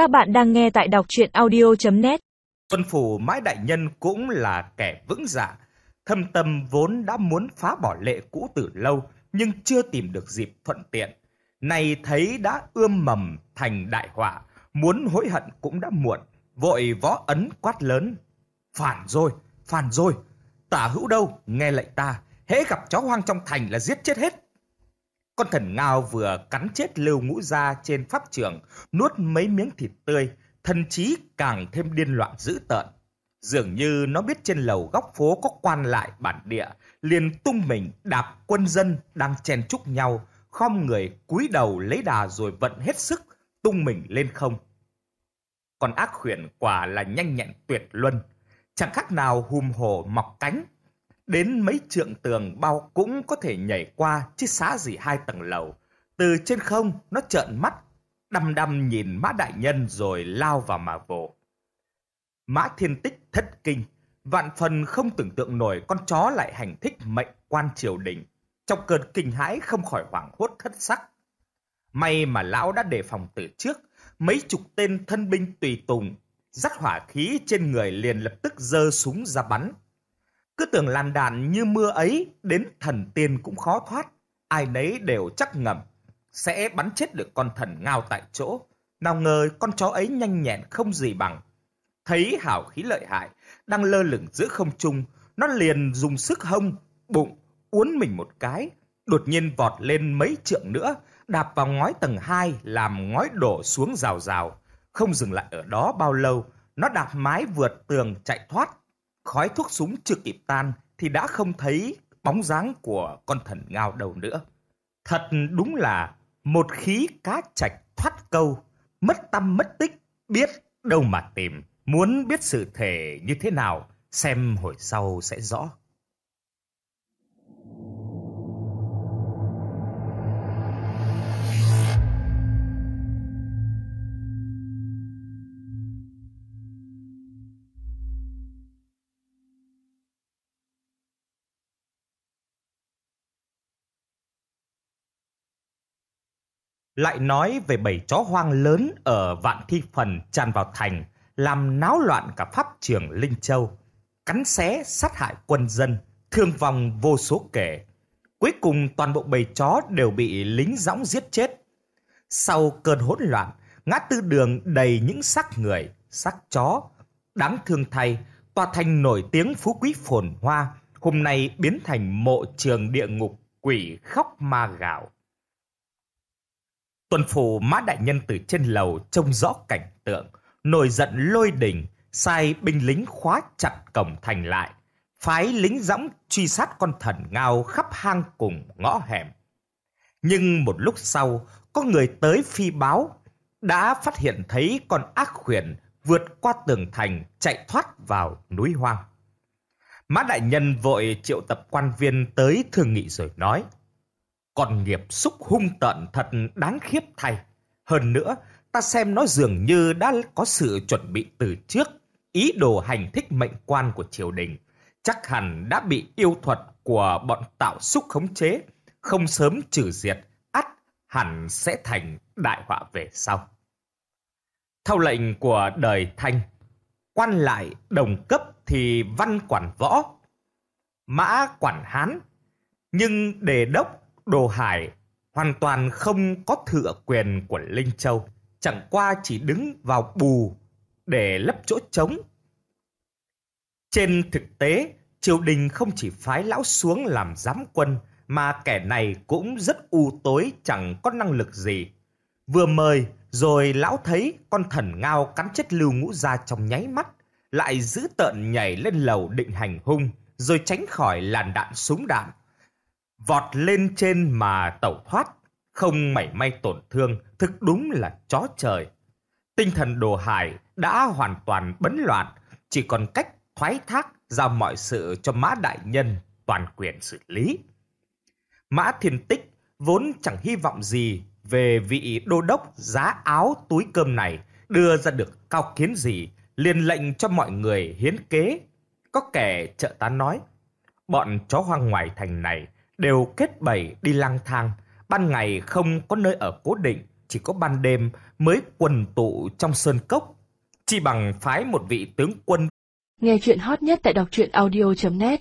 Các bạn đang nghe tại đọc chuyện audio.net Tuân phủ mãi đại nhân cũng là kẻ vững dạ. Thâm tâm vốn đã muốn phá bỏ lệ cũ từ lâu, nhưng chưa tìm được dịp thuận tiện. Này thấy đã ươm mầm thành đại họa, muốn hối hận cũng đã muộn. Vội võ ấn quát lớn. Phản rồi, phản rồi. Tả hữu đâu, nghe lệnh ta. Hễ gặp chó hoang trong thành là giết chết hết. Con thần ngao vừa cắn chết lưu ngũ ra trên pháp trường, nuốt mấy miếng thịt tươi, thần trí càng thêm điên loạn dữ tợn. Dường như nó biết trên lầu góc phố có quan lại bản địa, liền tung mình đạp quân dân đang chen chúc nhau, khom người cúi đầu lấy đà rồi vận hết sức, tung mình lên không. Còn ác khuyển quả là nhanh nhẹn tuyệt luân, chẳng khác nào hùm hổ mọc cánh, Đến mấy trượng tường bao cũng có thể nhảy qua chứ xá gì hai tầng lầu. Từ trên không nó trợn mắt, đăm đăm nhìn mã đại nhân rồi lao vào mà vồ. Mã thiên tích thất kinh, vạn phần không tưởng tượng nổi con chó lại hành thích mệnh quan triều đình. Trong cơn kinh hãi không khỏi hoảng hốt thất sắc. May mà lão đã đề phòng từ trước, mấy chục tên thân binh tùy tùng, dắt hỏa khí trên người liền lập tức giơ súng ra bắn. Cứ tưởng làn đạn như mưa ấy, đến thần tiên cũng khó thoát. Ai nấy đều chắc ngầm, sẽ bắn chết được con thần ngao tại chỗ. Nào ngờ con chó ấy nhanh nhẹn không gì bằng. Thấy hảo khí lợi hại, đang lơ lửng giữa không trung, nó liền dùng sức hông, bụng, uốn mình một cái, đột nhiên vọt lên mấy trượng nữa, đạp vào ngói tầng 2 làm ngói đổ xuống rào rào. Không dừng lại ở đó bao lâu, nó đạp mái vượt tường chạy thoát, Khói thuốc súng chưa kịp tan thì đã không thấy bóng dáng của con thần ngao đầu nữa. Thật đúng là một khí cá chạch thoát câu, mất tâm mất tích, biết đâu mà tìm. Muốn biết sự thể như thế nào, xem hồi sau sẽ rõ. Lại nói về bảy chó hoang lớn ở Vạn Thi Phần tràn vào thành, làm náo loạn cả pháp trường Linh Châu, cắn xé sát hại quân dân, thương vong vô số kể. Cuối cùng toàn bộ bầy chó đều bị lính dõng giết chết. Sau cơn hỗn loạn, ngã tư đường đầy những xác người, xác chó. Đáng thương thay, tòa thành nổi tiếng phú quý phồn hoa, hôm nay biến thành mộ trường địa ngục quỷ khóc ma gạo. Tuần phủ mã đại nhân từ trên lầu trông rõ cảnh tượng, nổi giận lôi đình, sai binh lính khóa chặt cổng thành lại, phái lính dõng truy sát con thần ngao khắp hang cùng ngõ hẻm. Nhưng một lúc sau, có người tới phi báo, đã phát hiện thấy con ác khuyển vượt qua tường thành chạy thoát vào núi hoang. Mã đại nhân vội triệu tập quan viên tới thương nghị rồi nói – còn nghiệp xúc hung tận thật đáng khiếp thay. Hơn nữa, ta xem nó dường như đã có sự chuẩn bị từ trước, ý đồ hành thích mệnh quan của triều đình. Chắc hẳn đã bị yêu thuật của bọn tạo xúc khống chế, không sớm trừ diệt, ắt hẳn sẽ thành đại họa về sau. Theo lệnh của đời Thanh, quan lại đồng cấp thì văn quản võ, mã quản hán, nhưng đề đốc Đồ Hải hoàn toàn không có thừa quyền của Linh Châu, chẳng qua chỉ đứng vào bù để lấp chỗ trống. Trên thực tế, triều đình không chỉ phái lão xuống làm giám quân, mà kẻ này cũng rất u tối chẳng có năng lực gì. Vừa mời, rồi lão thấy con thần ngao cắn chết lưu ngũ ra trong nháy mắt, lại giữ tợn nhảy lên lầu định hành hung, rồi tránh khỏi làn đạn súng đạn, vọt lên trên mà tẩu thoát, không mảy may tổn thương, thực đúng là chó trời. Tinh thần đồ hải đã hoàn toàn bấn loạn, chỉ còn cách thoái thác giao mọi sự cho Mã Đại Nhân toàn quyền xử lý. Mã Thiên Tích vốn chẳng hy vọng gì về vị đô đốc giá áo túi cơm này đưa ra được cao kiến gì, liền lệnh cho mọi người hiến kế. Có kẻ trợ tá nói, bọn chó hoang ngoài thành này đều kết bầy đi lang thang, ban ngày không có nơi ở cố định, chỉ có ban đêm mới quần tụ trong sơn cốc, chỉ bằng phái một vị tướng quân. Nghe chuyện hot nhất tại đọc truyện audio.net